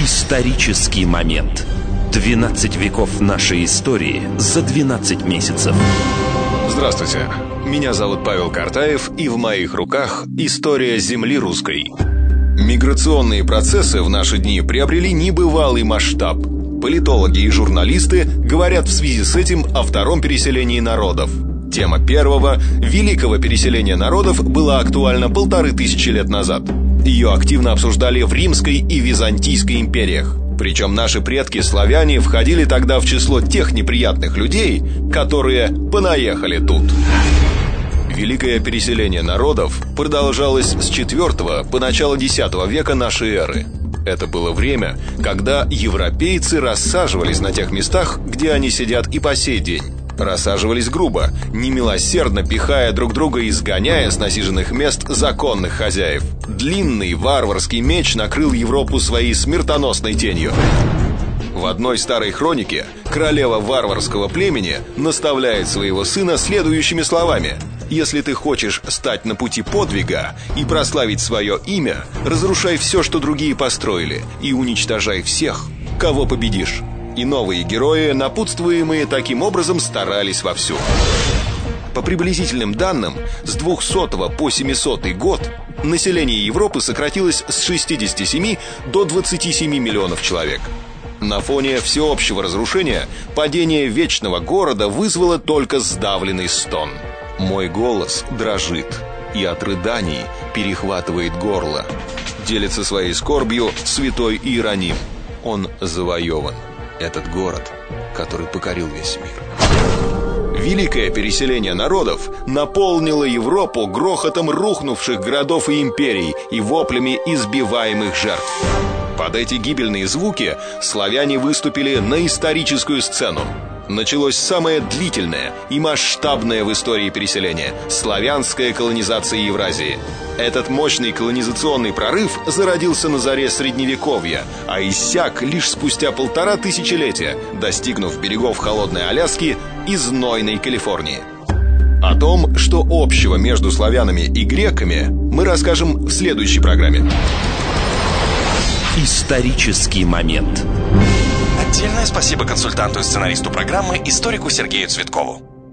Исторический момент. 12 веков нашей истории за 12 месяцев. Здравствуйте. Меня зовут Павел Картаев, и в моих руках история земли русской. Миграционные процессы в наши дни приобрели небывалый масштаб. Политологи и журналисты говорят в связи с этим о втором переселении народов. Тема первого, великого переселения народов, была актуальна полторы тысячи лет назад. Ее активно обсуждали в Римской и Византийской империях. Причем наши предки славяне входили тогда в число тех неприятных людей, которые понаехали тут. Великое переселение народов продолжалось с IV по начало X века нашей эры. Это было время, когда европейцы рассаживались на тех местах, где они сидят и по сей день. Рассаживались грубо, немилосердно пихая друг друга и изгоняя с насиженных мест законных хозяев. Длинный варварский меч накрыл Европу своей смертоносной тенью. В одной старой хронике королева варварского племени наставляет своего сына следующими словами «Если ты хочешь стать на пути подвига и прославить свое имя, разрушай все, что другие построили, и уничтожай всех, кого победишь» и новые герои, напутствуемые таким образом, старались вовсю. По приблизительным данным, с 200 по 700 год население Европы сократилось с 67 до 27 миллионов человек. На фоне всеобщего разрушения падение вечного города вызвало только сдавленный стон. Мой голос дрожит и от рыданий перехватывает горло. Делится своей скорбью святой Иероним. Он завоеван этот город, который покорил весь мир. Великое переселение народов наполнило Европу грохотом рухнувших городов и империй и воплями избиваемых жертв. Под эти гибельные звуки славяне выступили на историческую сцену. Началось самое длительное и масштабное в истории переселение – славянская колонизация Евразии. Этот мощный колонизационный прорыв зародился на заре Средневековья, а иссяк лишь спустя полтора тысячелетия, достигнув берегов холодной Аляски и знойной Калифорнии. О том, что общего между славянами и греками, мы расскажем в следующей программе. Исторический момент. Отдельное спасибо консультанту и сценаристу программы, историку Сергею Цветкову.